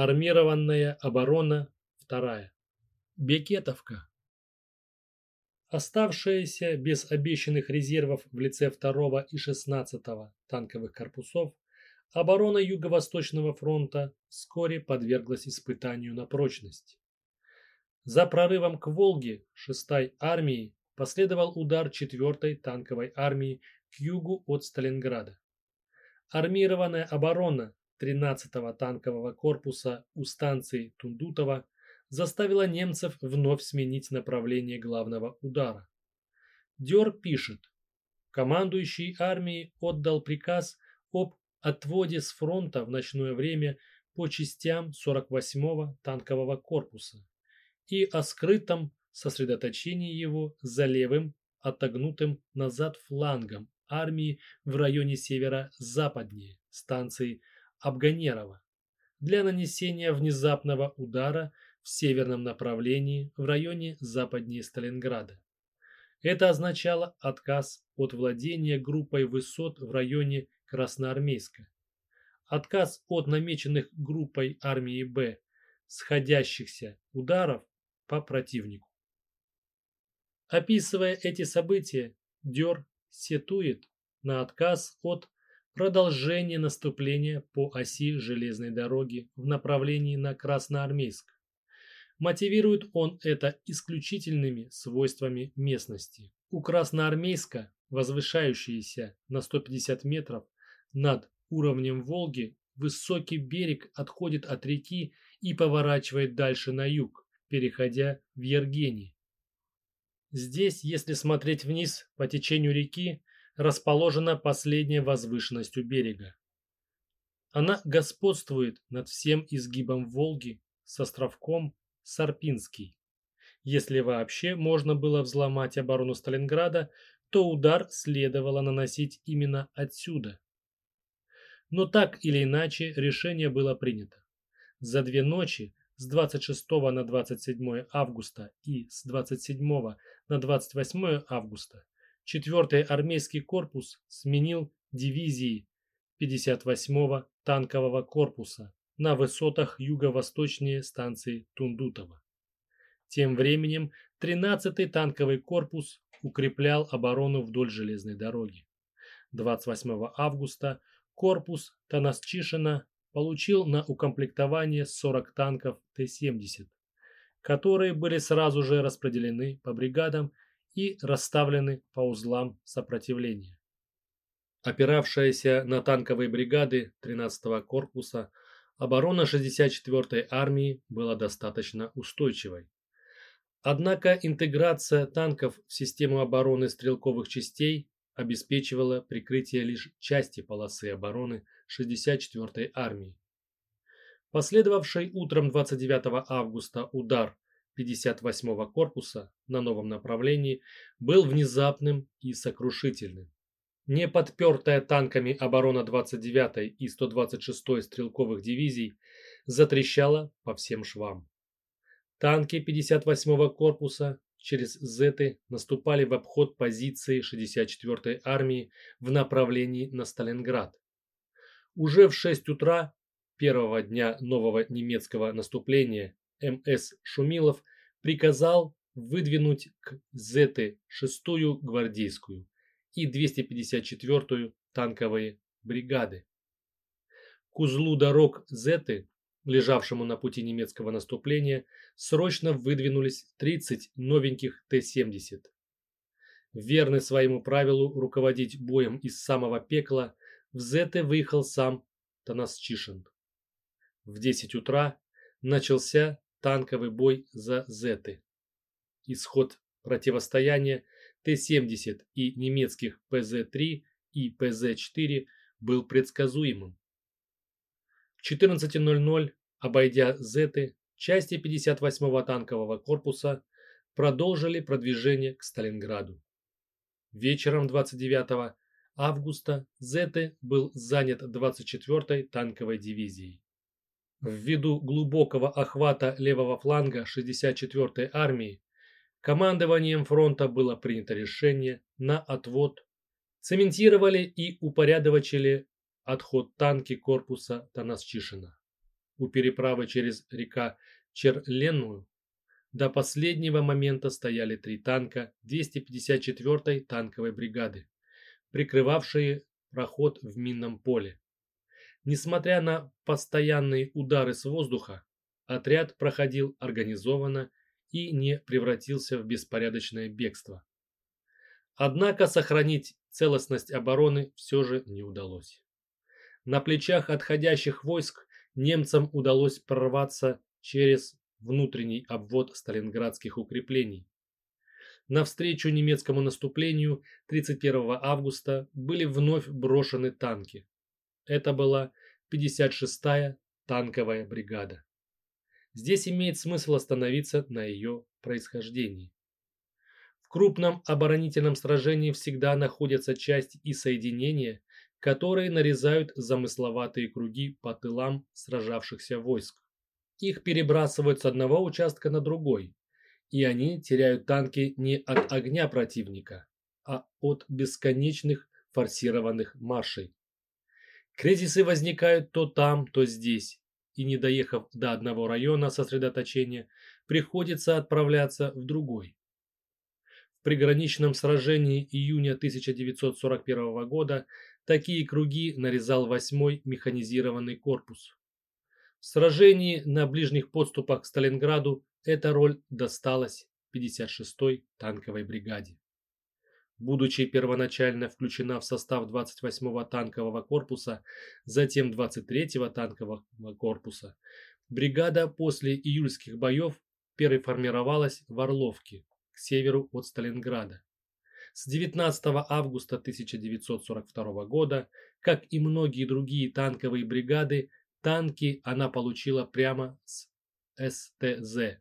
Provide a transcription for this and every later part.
Армированная оборона вторая. Бекетовка. Оставшиеся без обещанных резервов в лице 2 и 16 танковых корпусов, оборона Юго-Восточного фронта вскоре подверглась испытанию на прочность. За прорывом к Волге 6-й армии последовал удар 4-й танковой армии к югу от Сталинграда. Армированная оборона 13-го танкового корпуса у станции Тундутова заставила немцев вновь сменить направление главного удара. Дёр пишет, командующий армией отдал приказ об отводе с фронта в ночное время по частям 48-го танкового корпуса и о скрытом сосредоточении его за левым отогнутым назад флангом армии в районе северо-западнее станции Абганерова для нанесения внезапного удара в северном направлении в районе западнее Сталинграда. Это означало отказ от владения группой высот в районе Красноармейска, отказ от намеченных группой армии Б сходящихся ударов по противнику. Описывая эти события, Дёр сетует на отказ от продолжения наступления по оси железной дороги в направлении на Красноармейск. Мотивирует он это исключительными свойствами местности. У Красноармейска, возвышающиеся на 150 метров над уровнем Волги, высокий берег отходит от реки и поворачивает дальше на юг, переходя в Ергений. Здесь, если смотреть вниз по течению реки, расположена последняя возвышенность у берега. Она господствует над всем изгибом Волги с островком Сарпинский. Если вообще можно было взломать оборону Сталинграда, то удар следовало наносить именно отсюда. Но так или иначе решение было принято. За две ночи с 26 на 27 августа и с 27 на 28 августа 4-й армейский корпус сменил дивизии 58-го танкового корпуса на высотах юго-восточнее станции Тундутова. Тем временем 13-й танковый корпус укреплял оборону вдоль железной дороги. 28 августа корпус Танасчишина получил на укомплектование 40 танков Т-70, которые были сразу же распределены по бригадам и расставлены по узлам сопротивления. Опиравшаяся на танковые бригады 13-го корпуса оборона 64-й армии была достаточно устойчивой. Однако интеграция танков в систему обороны стрелковых частей обеспечивала прикрытие лишь части полосы обороны 64-й армии. Последовавший утром 29 августа удар 58-го корпуса на новом направлении был внезапным и сокрушительным. Не подпертая танками оборона 29-й и 126-й стрелковых дивизий затрещала по всем швам. Танки 58-го корпуса через Зеты наступали в обход позиции 64-й армии в направлении на Сталинград. Уже в 6 утра первого дня нового немецкого наступления МС Шумилов приказал выдвинуть к Зеты 6-ю гвардейскую и 254-ю танковые бригады. К узлу дорог Зеты, лежавшему на пути немецкого наступления, срочно выдвинулись 30 новеньких Т-70. Верный своему правилу руководить боем из самого пекла, в Зеты выехал сам Танасчишин. В 10 утра начался танковый бой за Зеты. Исход противостояния Т-70 и немецких ПЗ-3 и ПЗ-4 был предсказуемым. В 14.00, обойдя Зеты, части 58-го танкового корпуса продолжили продвижение к Сталинграду. Вечером 29 августа Зеты был занят 24-й танковой дивизией. Ввиду глубокого охвата левого фланга 64-й армии Командованием фронта было принято решение на отвод. Цементировали и упорядочили отход танки корпуса Танасчишина. у переправы через река Черленную до последнего момента стояли три танка 254-й танковой бригады, прикрывавшие проход в минном поле. Несмотря на постоянные удары с воздуха, отряд проходил организованно и не превратился в беспорядочное бегство. Однако сохранить целостность обороны все же не удалось. На плечах отходящих войск немцам удалось прорваться через внутренний обвод сталинградских укреплений. Навстречу немецкому наступлению 31 августа были вновь брошены танки. Это была 56-я танковая бригада. Здесь имеет смысл остановиться на ее происхождении. В крупном оборонительном сражении всегда находятся части и соединения, которые нарезают замысловатые круги по тылам сражавшихся войск. Их перебрасывают с одного участка на другой, и они теряют танки не от огня противника, а от бесконечных форсированных маршей. Кризисы возникают то там, то здесь, и не доехав до одного района сосредоточения, приходится отправляться в другой. В приграничном сражении июня 1941 года такие круги нарезал 8-й механизированный корпус. В сражении на ближних подступах к Сталинграду эта роль досталась 56-й танковой бригаде. Будучи первоначально включена в состав 28-го танкового корпуса, затем 23-го танкового корпуса, бригада после июльских боев переформировалась в Орловке, к северу от Сталинграда. С 19 августа 1942 года, как и многие другие танковые бригады, Танки она получила прямо с СТЗ.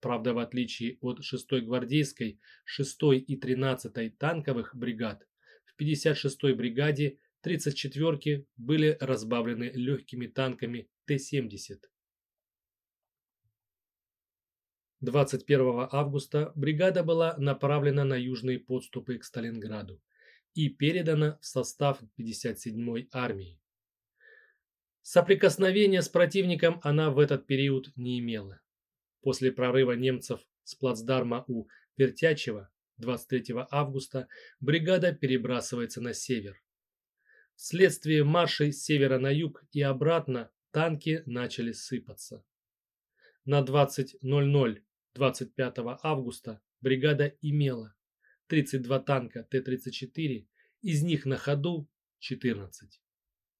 Правда, в отличие от 6-й гвардейской, 6-й и 13-й танковых бригад, в 56-й бригаде 34-ки были разбавлены легкими танками Т-70. 21 августа бригада была направлена на южные подступы к Сталинграду и передана в состав 57-й армии. Соприкосновения с противником она в этот период не имела. После прорыва немцев с плацдарма у Вертячева 23 августа бригада перебрасывается на север. Вследствие маршей с севера на юг и обратно танки начали сыпаться. На 20.00 25 августа бригада имела 32 танка Т-34, из них на ходу 14.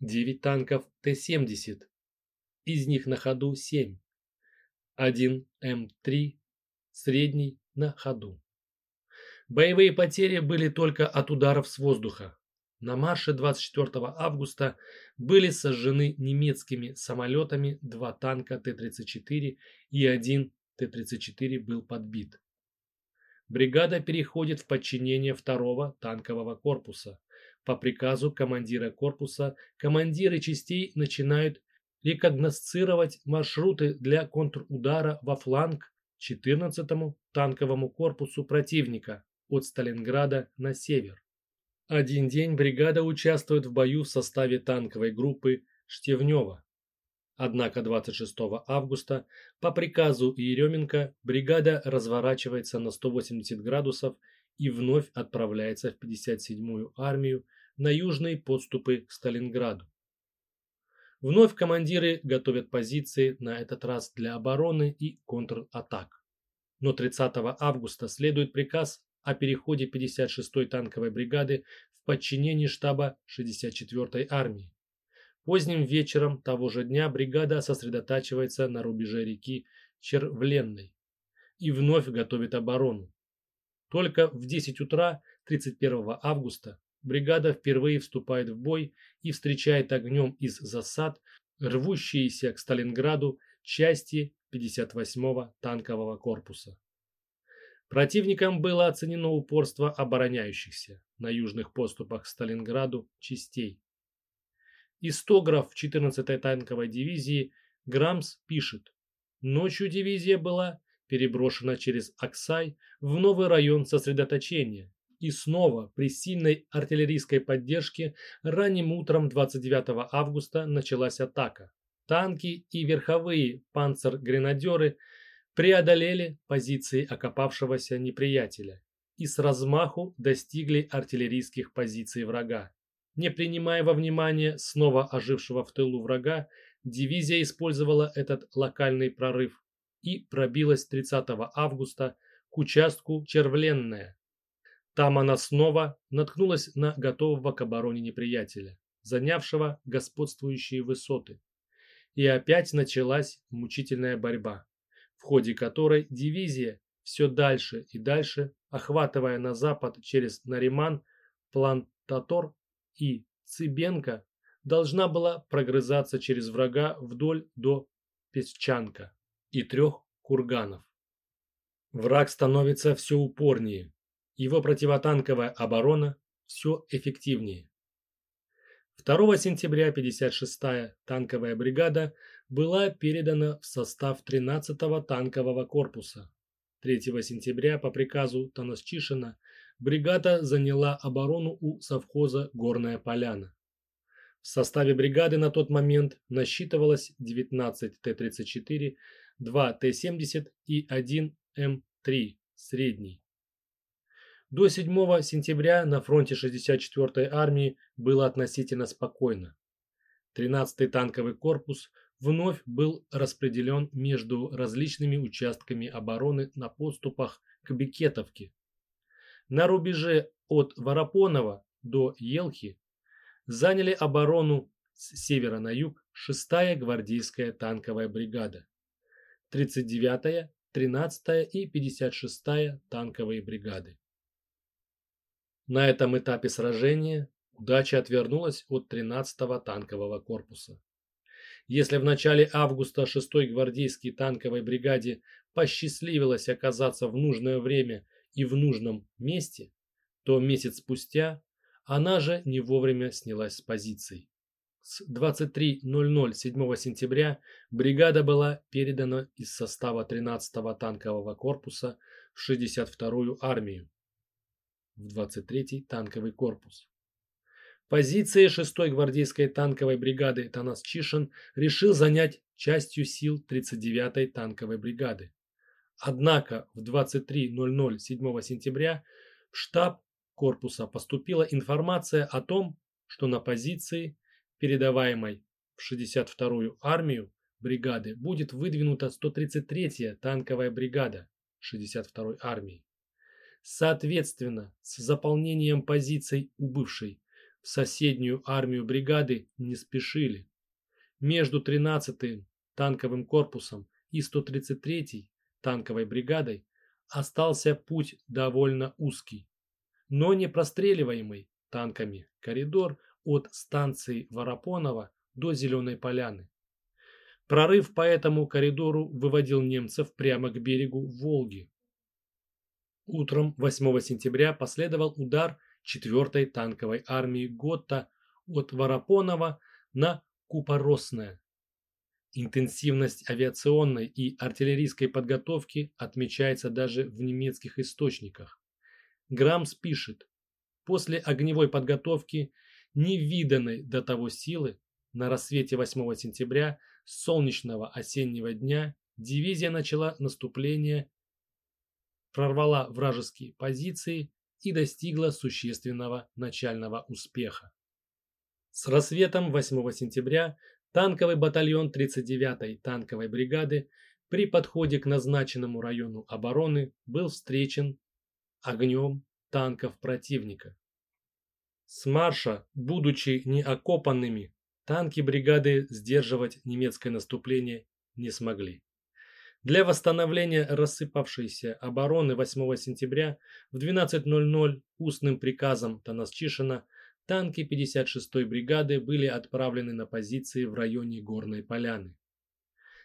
9 танков Т-70, из них на ходу 7, 1 М3 средний на ходу. Боевые потери были только от ударов с воздуха. На марше 24 августа были сожжены немецкими самолетами два танка Т-34 и один Т-34 был подбит. Бригада переходит в подчинение второго танкового корпуса. По приказу командира корпуса командиры частей начинают рекогносцировать маршруты для контрудара во фланг 14-му танковому корпусу противника от Сталинграда на север. Один день бригада участвует в бою в составе танковой группы Штевнева. Однако 26 августа по приказу Еременко бригада разворачивается на 180 градусов и вновь отправляется в 57-ю армию на южные подступы к Сталинграду. Вновь командиры готовят позиции, на этот раз для обороны и контратак. Но 30 августа следует приказ о переходе 56-й танковой бригады в подчинение штаба 64-й армии. Поздним вечером того же дня бригада сосредотачивается на рубеже реки Червленной и вновь готовит оборону. Только в 10 утра 31 августа бригада впервые вступает в бой и встречает огнем из засад рвущиеся к Сталинграду части 58-го танкового корпуса. Противником было оценено упорство обороняющихся на южных поступах к Сталинграду частей. Истограф 14-й танковой дивизии Грамс пишет, ночью дивизия была переброшена через Аксай в новый район сосредоточения и снова при сильной артиллерийской поддержке ранним утром 29 августа началась атака. танки и верховые панцергренадеры преодолели позиции окопавшегося неприятеля и с размаху достигли артиллерийских позиций врага. Не принимая во внимание снова ожившего в тылу врага, дивизия использовала этот локальный прорыв и пробилась 30 августа к участку Червленная. Там она снова наткнулась на готового к обороне неприятеля, занявшего господствующие высоты. И опять началась мучительная борьба, в ходе которой дивизия все дальше и дальше, охватывая на запад через Нариман, Плантатор и Цыбенко, должна была прогрызаться через врага вдоль до Песчанка и трех курганов. Враг становится все упорнее, его противотанковая оборона все эффективнее. 2 сентября 56-я танковая бригада была передана в состав 13-го танкового корпуса. 3 сентября по приказу Танасчишина бригада заняла оборону у совхоза Горная Поляна. В составе бригады на тот момент насчитывалось 19 Т-34, 2 Т-70 и 1 М3 средний. До 7 сентября на фронте 64-й армии было относительно спокойно. 13-й танковый корпус вновь был распределен между различными участками обороны на подступах к Бекетовке. На рубеже от Воропонова до Елхи заняли оборону с севера на юг 6-я гвардейская танковая бригада, 39-я, 13-я и 56-я танковые бригады. На этом этапе сражения удача отвернулась от 13-го танкового корпуса. Если в начале августа 6-й гвардейской танковой бригаде посчастливилось оказаться в нужное время и в нужном месте, то месяц спустя она же не вовремя снялась с позиций. С 23.00 7 сентября бригада была передана из состава 13-го танкового корпуса в 62-ю армию, в 23-й танковый корпус. Позиции 6-й гвардейской танковой бригады Танас Чишин решил занять частью сил 39-й танковой бригады. Однако в 23.00 7 сентября в штаб корпуса поступила информация о том, что на позиции, передаваемой в 62-ю армию бригады, будет выдвинута 133-я танковая бригада 62-й армии. Соответственно, с заполнением позиций убывшей в соседнюю армию бригады не спешили. Между 13-м танковым корпусом и 133-й танковой бригадой остался путь довольно узкий но не простреливаемый танками коридор от станции Воропонова до Зеленой Поляны. Прорыв по этому коридору выводил немцев прямо к берегу Волги. Утром 8 сентября последовал удар 4-й танковой армии Готта от Воропонова на Купоросное. Интенсивность авиационной и артиллерийской подготовки отмечается даже в немецких источниках. Грамс пишет, после огневой подготовки, невиданной до того силы, на рассвете 8 сентября солнечного осеннего дня дивизия начала наступление, прорвала вражеские позиции и достигла существенного начального успеха. С рассветом 8 сентября танковый батальон 39-й танковой бригады при подходе к назначенному району обороны был встречен огнем танков противника. С марша, будучи неокопанными, танки бригады сдерживать немецкое наступление не смогли. Для восстановления рассыпавшейся обороны 8 сентября в 12.00 устным приказом Танасчишина танки 56-й бригады были отправлены на позиции в районе Горной Поляны.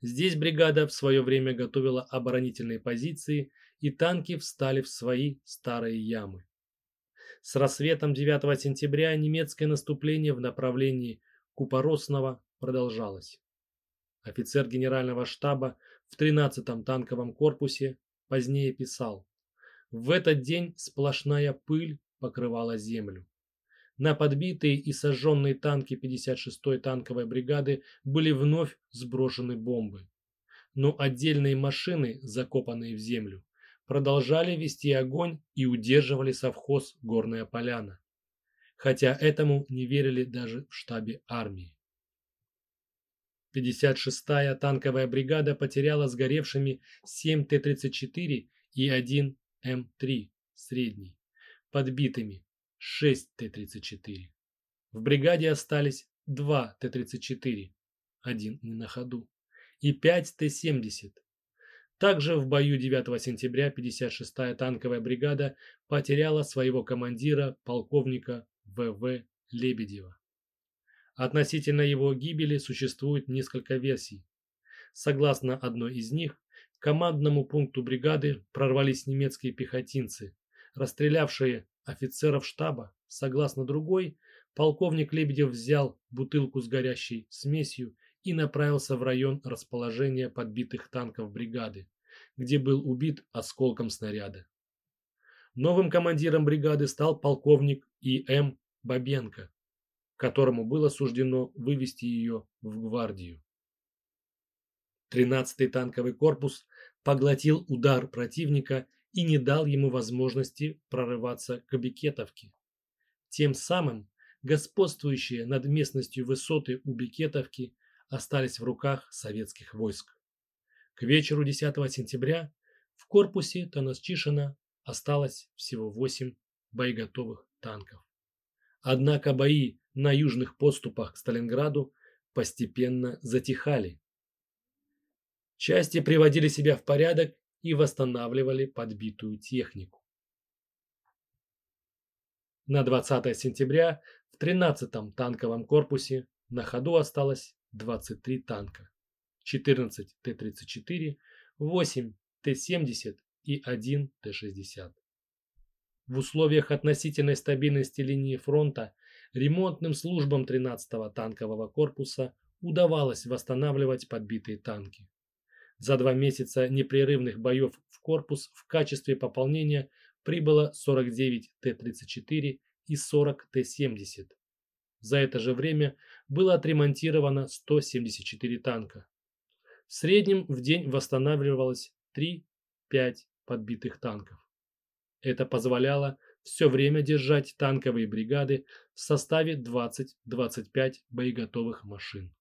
Здесь бригада в свое время готовила оборонительные позиции и танки встали в свои старые ямы. С рассветом 9 сентября немецкое наступление в направлении Купоросного продолжалось. Офицер генерального штаба в 13-м танковом корпусе позднее писал, «В этот день сплошная пыль покрывала землю. на подбитые и сожженные танки 56-й танковой бригады были вновь сброшены бомбы. Но отдельные машины, закопанные в землю, продолжали вести огонь и удерживали совхоз «Горная поляна». Хотя этому не верили даже в штабе армии. 56-я танковая бригада потеряла сгоревшими 7 Т-34 и 1 М3 средний, подбитыми 6 Т-34. В бригаде остались 2 Т-34, один не на ходу, и 5 Т-70. Также в бою 9 сентября 56-я танковая бригада потеряла своего командира полковника В.В. Лебедева. Относительно его гибели существует несколько версий. Согласно одной из них, к командному пункту бригады прорвались немецкие пехотинцы, расстрелявшие офицеров штаба. Согласно другой, полковник Лебедев взял бутылку с горящей смесью и направился в район расположения подбитых танков бригады, где был убит осколком снаряда. Новым командиром бригады стал полковник И.М. Бабенко, которому было суждено вывести ее в гвардию. 13-й танковый корпус поглотил удар противника и не дал ему возможности прорываться к Бекетовке. Тем самым господствующие над местностью высоты у Бекетовки остались в руках советских войск. К вечеру 10 сентября в корпусе Танасчишина осталось всего 8 боеготовых танков. Однако бои на южных подступах к Сталинграду постепенно затихали. Части приводили себя в порядок и восстанавливали подбитую технику. На 20 сентября в 13-м танковом корпусе на ходу осталось 23 танка, 14 Т-34, 8 Т-70 и 1 Т-60. В условиях относительной стабильности линии фронта ремонтным службам 13-го танкового корпуса удавалось восстанавливать подбитые танки. За два месяца непрерывных боев в корпус в качестве пополнения прибыло 49 Т-34 и 40 Т-70. За это же время было отремонтировано 174 танка. В среднем в день восстанавливалось 3-5 подбитых танков. Это позволяло все время держать танковые бригады в составе 20-25 боеготовых машин.